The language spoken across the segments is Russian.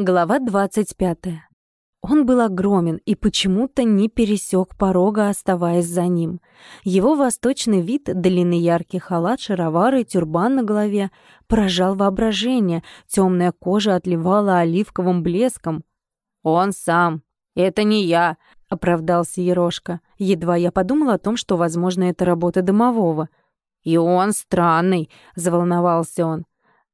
Глава 25. Он был огромен и почему-то не пересек порога, оставаясь за ним. Его восточный вид, длинный яркий халат, шаровары, тюрбан на голове поражал воображение, темная кожа отливала оливковым блеском. «Он сам! Это не я!» — оправдался Ерошка. Едва я подумала о том, что, возможно, это работа домового. «И он странный!» — заволновался он.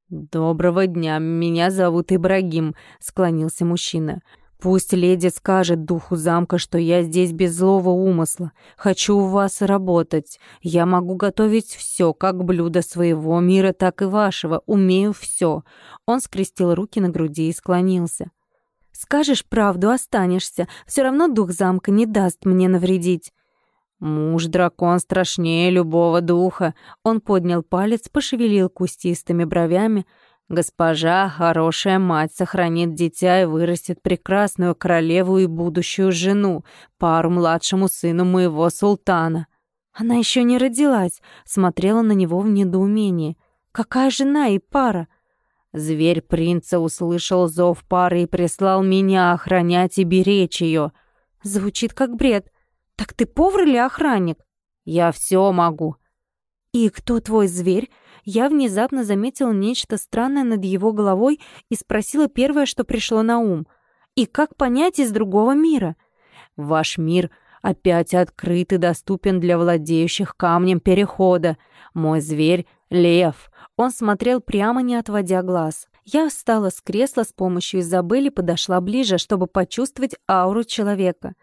«Доброго дня, меня зовут Ибрагим», — склонился мужчина. «Пусть леди скажет духу замка, что я здесь без злого умысла. Хочу у вас работать. Я могу готовить все, как блюдо своего мира, так и вашего. Умею все». Он скрестил руки на груди и склонился. «Скажешь правду, останешься. Все равно дух замка не даст мне навредить». «Муж-дракон страшнее любого духа!» Он поднял палец, пошевелил кустистыми бровями. «Госпожа, хорошая мать, сохранит дитя и вырастет прекрасную королеву и будущую жену, пару младшему сыну моего султана». Она еще не родилась, смотрела на него в недоумении. «Какая жена и пара?» Зверь принца услышал зов пары и прислал меня охранять и беречь ее. Звучит как бред. «Так ты повар или охранник?» «Я все могу». «И кто твой зверь?» Я внезапно заметила нечто странное над его головой и спросила первое, что пришло на ум. «И как понять из другого мира?» «Ваш мир опять открыт и доступен для владеющих камнем перехода. Мой зверь — лев». Он смотрел прямо, не отводя глаз. Я встала с кресла с помощью Изабели подошла ближе, чтобы почувствовать ауру человека.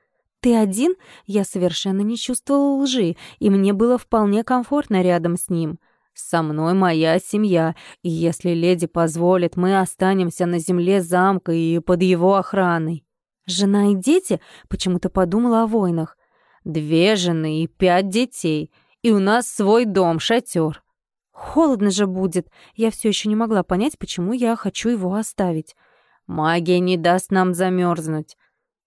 «Ты один?» Я совершенно не чувствовала лжи, и мне было вполне комфортно рядом с ним. «Со мной моя семья, и если леди позволит, мы останемся на земле замка и под его охраной». «Жена и дети?» Почему-то подумала о войнах. «Две жены и пять детей, и у нас свой дом, шатер». «Холодно же будет!» Я все еще не могла понять, почему я хочу его оставить. «Магия не даст нам замерзнуть.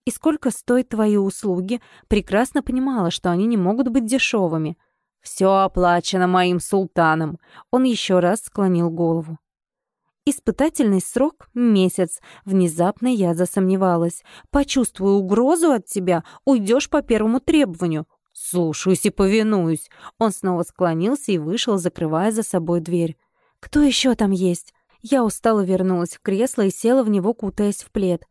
И сколько стоят твои услуги, прекрасно понимала, что они не могут быть дешевыми. Все оплачено моим султаном. Он еще раз склонил голову. Испытательный срок — месяц. Внезапно я засомневалась. Почувствую угрозу от тебя, уйдешь по первому требованию. Слушаюсь и повинуюсь. Он снова склонился и вышел, закрывая за собой дверь. Кто еще там есть? Я устало вернулась в кресло и села в него, кутаясь в плед.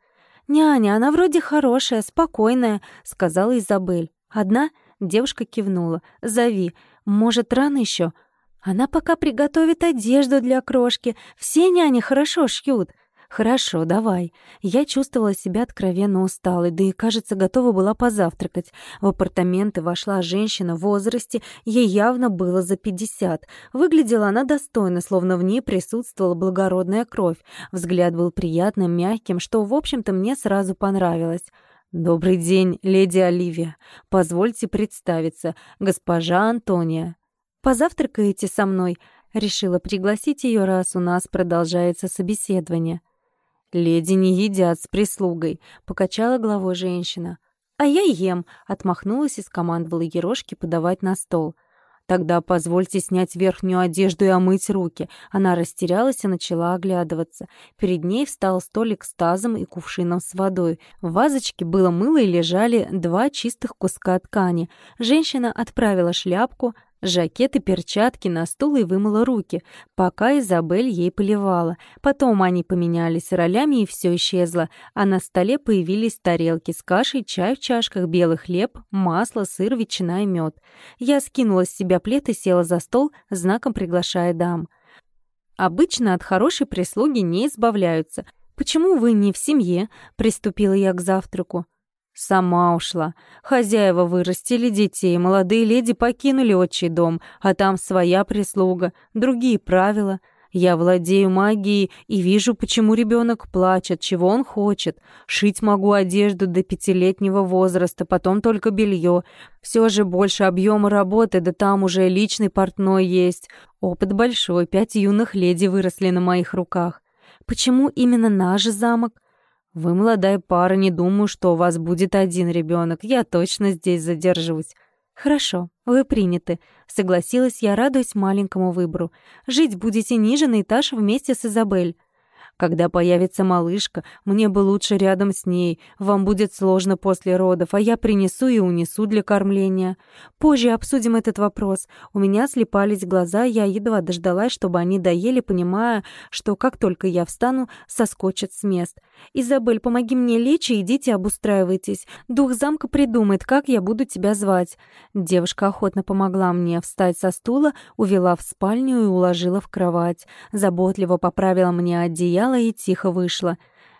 «Няня, она вроде хорошая, спокойная», — сказала Изабель. «Одна?» — девушка кивнула. «Зови. Может, рано еще? Она пока приготовит одежду для крошки. Все няни хорошо шьют». «Хорошо, давай». Я чувствовала себя откровенно усталой, да и, кажется, готова была позавтракать. В апартаменты вошла женщина в возрасте, ей явно было за пятьдесят. Выглядела она достойно, словно в ней присутствовала благородная кровь. Взгляд был приятным, мягким, что, в общем-то, мне сразу понравилось. «Добрый день, леди Оливия. Позвольте представиться, госпожа Антония». «Позавтракаете со мной?» Решила пригласить ее, раз у нас продолжается собеседование. «Леди не едят с прислугой», — покачала головой женщина. «А я ем», — отмахнулась и скомандовала Ерошке подавать на стол. «Тогда позвольте снять верхнюю одежду и омыть руки». Она растерялась и начала оглядываться. Перед ней встал столик с тазом и кувшином с водой. В вазочке было мыло и лежали два чистых куска ткани. Женщина отправила шляпку, жакет и перчатки на стул и вымыла руки, пока Изабель ей поливала. Потом они поменялись ролями, и все исчезло, а на столе появились тарелки с кашей, чай в чашках, белый хлеб, масло, сыр, ветчина и мед. Я скинула с себя плед и села за стол, знаком приглашая дам. Обычно от хорошей прислуги не избавляются. «Почему вы не в семье?» — приступила я к завтраку. Сама ушла. Хозяева вырастили детей, молодые леди покинули отчий дом, а там своя прислуга, другие правила. Я владею магией и вижу, почему ребенок плачет, чего он хочет. Шить могу одежду до пятилетнего возраста, потом только белье. Все же больше объема работы, да там уже личный портной есть. Опыт большой, пять юных леди выросли на моих руках. Почему именно наш замок? «Вы молодая пара, не думаю, что у вас будет один ребенок. Я точно здесь задержусь». «Хорошо, вы приняты», — согласилась я, радуясь маленькому выбору. «Жить будете ниже на этаж вместе с Изабель». Когда появится малышка, мне бы лучше рядом с ней. Вам будет сложно после родов, а я принесу и унесу для кормления. Позже обсудим этот вопрос. У меня слепались глаза, я едва дождалась, чтобы они доели, понимая, что как только я встану, соскочат с мест. «Изабель, помоги мне лечь и идите обустраивайтесь. Дух замка придумает, как я буду тебя звать». Девушка охотно помогла мне встать со стула, увела в спальню и уложила в кровать. Заботливо поправила мне одеяло и тихо вышла.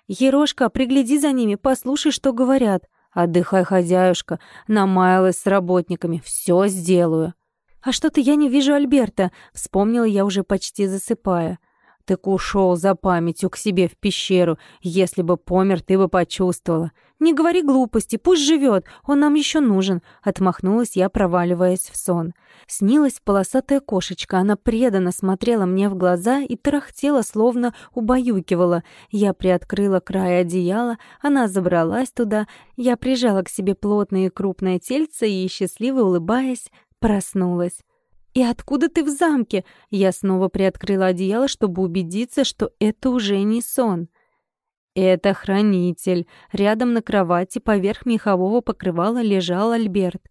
«Ерошка, пригляди за ними, послушай, что говорят». «Отдыхай, хозяюшка, намаялась с работниками, все сделаю». «А что-то я не вижу Альберта», — вспомнила я уже почти засыпая. Так ушел за памятью к себе в пещеру. Если бы помер, ты бы почувствовала. Не говори глупости, пусть живет, он нам еще нужен. Отмахнулась я, проваливаясь в сон. Снилась полосатая кошечка, она преданно смотрела мне в глаза и тарахтела, словно убаюкивала. Я приоткрыла край одеяла, она забралась туда, я прижала к себе плотное и крупное тельце и, счастливо улыбаясь, проснулась. «И откуда ты в замке?» Я снова приоткрыла одеяло, чтобы убедиться, что это уже не сон. «Это хранитель». Рядом на кровати поверх мехового покрывала лежал Альберт.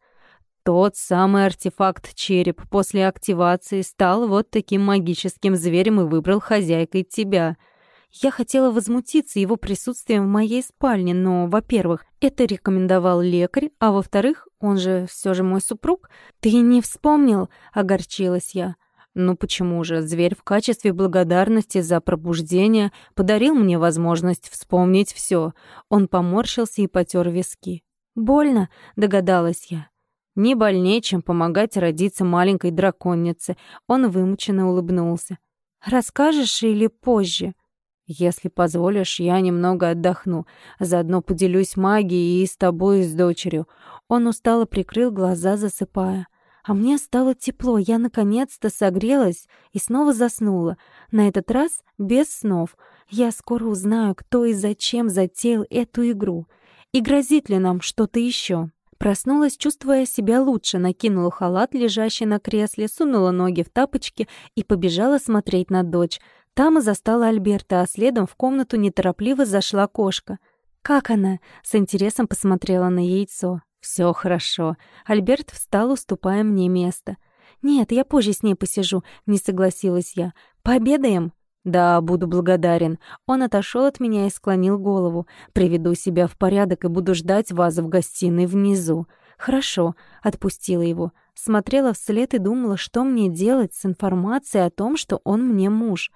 Тот самый артефакт череп после активации стал вот таким магическим зверем и выбрал хозяйкой тебя — я хотела возмутиться его присутствием в моей спальне, но, во-первых, это рекомендовал лекарь, а во-вторых, он же все же мой супруг. Ты не вспомнил, огорчилась я. Ну почему же? Зверь в качестве благодарности за пробуждение подарил мне возможность вспомнить все. Он поморщился и потер виски. Больно, догадалась я. Не больнее, чем помогать родиться маленькой драконице. Он вымученно улыбнулся. Расскажешь или позже? Если позволишь, я немного отдохну. Заодно поделюсь магией и с тобой, и с дочерью. Он устало прикрыл глаза, засыпая. А мне стало тепло, я наконец-то согрелась и снова заснула. На этот раз без снов. Я скоро узнаю, кто и зачем затеял эту игру. И грозит ли нам что-то еще. Проснулась, чувствуя себя лучше, накинула халат, лежащий на кресле, сунула ноги в тапочки и побежала смотреть на дочь. Там и застала Альберта, а следом в комнату неторопливо зашла кошка. «Как она?» — с интересом посмотрела на яйцо. «Все хорошо». Альберт встал, уступая мне место. «Нет, я позже с ней посижу», — не согласилась я. «Пообедаем?» «Да, буду благодарен». Он отошел от меня и склонил голову. «Приведу себя в порядок и буду ждать вас в гостиной внизу». «Хорошо», — отпустила его. Смотрела вслед и думала, что мне делать с информацией о том, что он мне муж.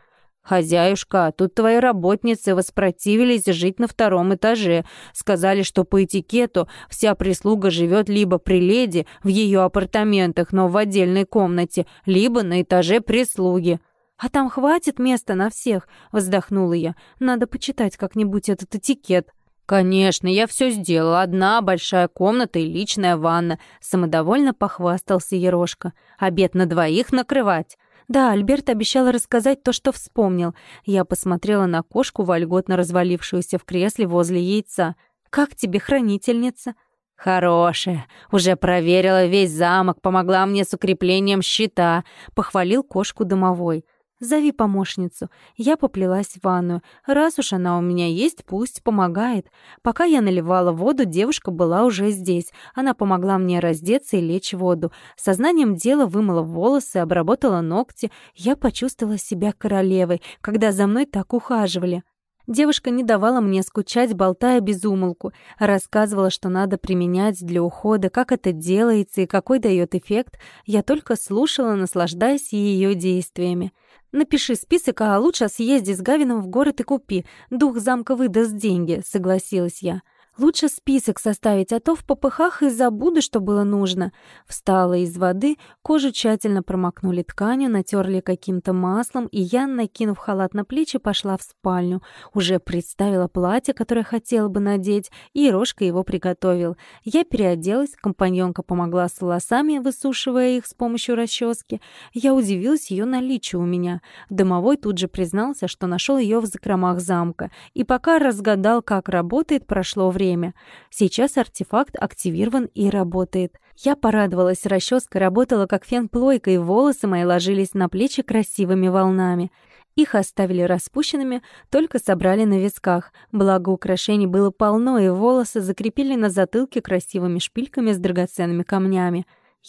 «Хозяюшка, тут твои работницы воспротивились жить на втором этаже. Сказали, что по этикету вся прислуга живет либо при леди в ее апартаментах, но в отдельной комнате, либо на этаже прислуги». «А там хватит места на всех?» — вздохнула я. «Надо почитать как-нибудь этот этикет». «Конечно, я все сделала. Одна большая комната и личная ванна», — самодовольно похвастался Ерошка. «Обед на двоих накрывать». Да, Альберт обещал рассказать то, что вспомнил. Я посмотрела на кошку, вольготно развалившуюся в кресле возле яйца. «Как тебе, хранительница?» «Хорошая. Уже проверила весь замок, помогла мне с укреплением щита», — похвалил кошку домовой. «Зови помощницу». Я поплелась в ванную. Раз уж она у меня есть, пусть помогает. Пока я наливала воду, девушка была уже здесь. Она помогла мне раздеться и лечь в воду. Сознанием дела вымыла волосы, обработала ногти. Я почувствовала себя королевой, когда за мной так ухаживали. Девушка не давала мне скучать, болтая без умолку. Рассказывала, что надо применять для ухода, как это делается и какой дает эффект. Я только слушала, наслаждаясь ее действиями. «Напиши список, а лучше съезди с Гавином в город и купи. Дух замка выдаст деньги», — согласилась я. Лучше список составить, а то в попыхах и забуду, что было нужно. Встала из воды, кожу тщательно промокнули тканью, натерли каким-то маслом, и я, накинув халат на плечи, пошла в спальню. Уже представила платье, которое хотела бы надеть, и Рожка его приготовил. Я переоделась, компаньонка помогла с волосами, высушивая их с помощью расчески. Я удивилась ее наличию у меня. Домовой тут же признался, что нашел ее в закромах замка. И пока разгадал, как работает, прошло время время. Сейчас артефакт активирован и работает. Я порадовалась, расческа работала как фен-плойка, и волосы мои ложились на плечи красивыми волнами. Их оставили распущенными, только собрали на висках. Благо украшений было полно, и волосы закрепили на затылке красивыми шпильками с драгоценными камнями.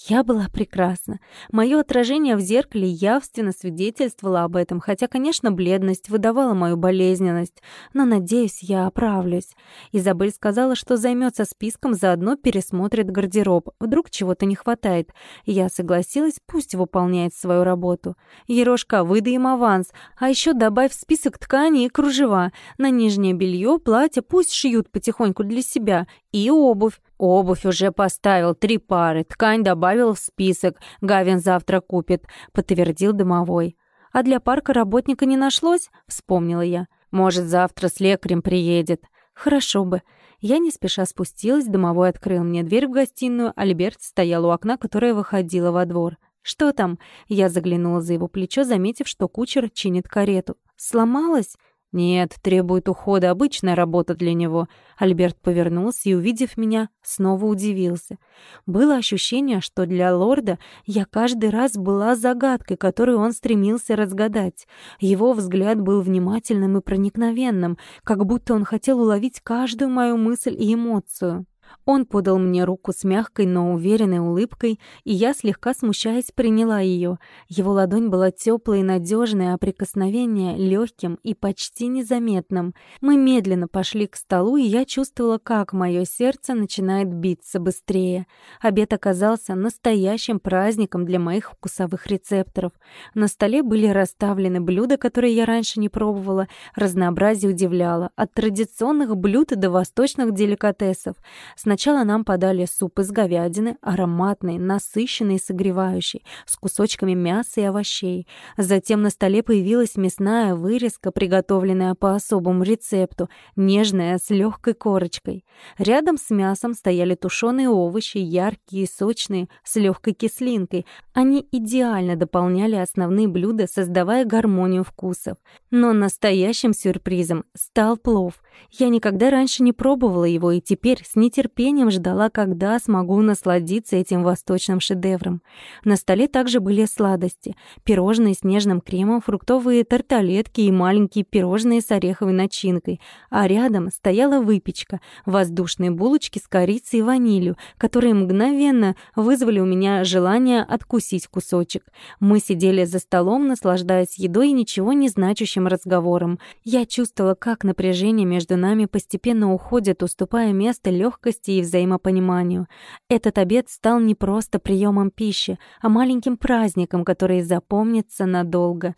Я была прекрасна. Мое отражение в зеркале явственно свидетельствовало об этом, хотя, конечно, бледность выдавала мою болезненность, но, надеюсь, я оправлюсь. Изабель сказала, что займется списком, заодно пересмотрит гардероб. Вдруг чего-то не хватает. Я согласилась, пусть выполняет свою работу. Ерошка, выдай им аванс, а еще добавь в список ткани и кружева. На нижнее белье, платье пусть шьют потихоньку для себя. И обувь. Обувь уже поставил, три пары, ткань добавил в список, Гавин завтра купит, подтвердил домовой. А для парка работника не нашлось, вспомнила я. Может, завтра с лекарем приедет. Хорошо бы. Я не спеша спустилась, домовой открыл мне дверь в гостиную, Альберт стоял у окна, которое выходило во двор. «Что там?» Я заглянула за его плечо, заметив, что кучер чинит карету. «Сломалась?» «Нет, требует ухода, обычная работа для него». Альберт повернулся и, увидев меня, снова удивился. Было ощущение, что для лорда я каждый раз была загадкой, которую он стремился разгадать. Его взгляд был внимательным и проникновенным, как будто он хотел уловить каждую мою мысль и эмоцию. Он подал мне руку с мягкой, но уверенной улыбкой, и я, слегка смущаясь, приняла ее. Его ладонь была теплой и надежной, а прикосновение легким и почти незаметным. Мы медленно пошли к столу, и я чувствовала, как мое сердце начинает биться быстрее. Обед оказался настоящим праздником для моих вкусовых рецепторов. На столе были расставлены блюда, которые я раньше не пробовала. Разнообразие удивляло. От традиционных блюд до восточных деликатесов. Сначала нам подали суп из говядины, ароматный, насыщенный и согревающий, с кусочками мяса и овощей. Затем на столе появилась мясная вырезка, приготовленная по особому рецепту, нежная, с легкой корочкой. Рядом с мясом стояли тушеные овощи, яркие и сочные, с легкой кислинкой. Они идеально дополняли основные блюда, создавая гармонию вкусов. Но настоящим сюрпризом стал плов. Я никогда раньше не пробовала его и теперь с нетерпением нетерпением ждала, когда смогу насладиться этим восточным шедевром. На столе также были сладости. Пирожные с нежным кремом, фруктовые тарталетки и маленькие пирожные с ореховой начинкой. А рядом стояла выпечка, воздушные булочки с корицей и ванилью, которые мгновенно вызвали у меня желание откусить кусочек. Мы сидели за столом, наслаждаясь едой и ничего не значащим разговором. Я чувствовала, как напряжение между нами постепенно уходит, уступая место легкости легкости и взаимопониманию. Этот обед стал не просто приемом пищи, а маленьким праздником, который запомнится надолго.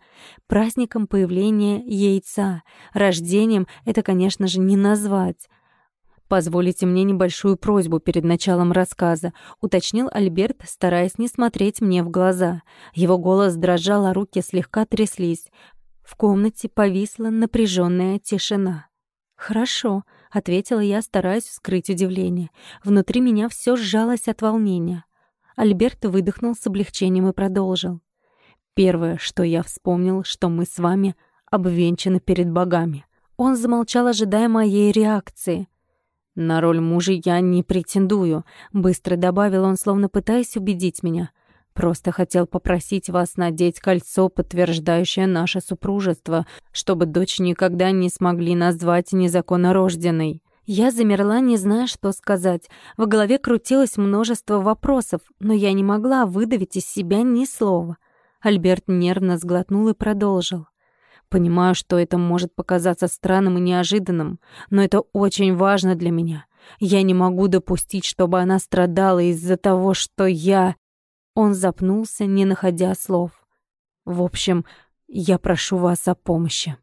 Праздником появления яйца. Рождением это, конечно же, не назвать. «Позволите мне небольшую просьбу перед началом рассказа», — уточнил Альберт, стараясь не смотреть мне в глаза. Его голос дрожал, а руки слегка тряслись. В комнате повисла напряженная тишина. «Хорошо», — ответила я, стараясь скрыть удивление. Внутри меня все сжалось от волнения. Альберт выдохнул с облегчением и продолжил. «Первое, что я вспомнил, что мы с вами обвенчаны перед богами». Он замолчал, ожидая моей реакции. «На роль мужа я не претендую», — быстро добавил он, словно пытаясь убедить меня. Просто хотел попросить вас надеть кольцо, подтверждающее наше супружество, чтобы дочь никогда не смогли назвать незаконнорожденной». Я замерла, не зная, что сказать. В голове крутилось множество вопросов, но я не могла выдавить из себя ни слова. Альберт нервно сглотнул и продолжил. «Понимаю, что это может показаться странным и неожиданным, но это очень важно для меня. Я не могу допустить, чтобы она страдала из-за того, что я...» Он запнулся, не находя слов. «В общем, я прошу вас о помощи».